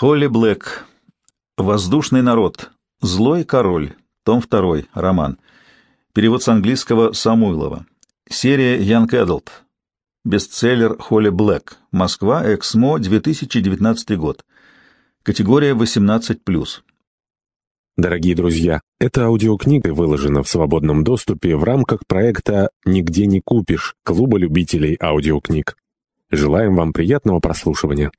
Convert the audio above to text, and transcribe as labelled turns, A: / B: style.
A: Холли Блэк. Воздушный народ. Злой король. Том 2. Роман. Перевод с английского Самуйлова. Серия Young Adult. Бестселлер Холли Блэк. Москва. Эксмо. 2019 год. Категория 18+.
B: Дорогие друзья, эта аудиокнига выложена в свободном доступе в рамках проекта «Нигде не купишь» Клуба любителей аудиокниг. Желаем вам приятного прослушивания.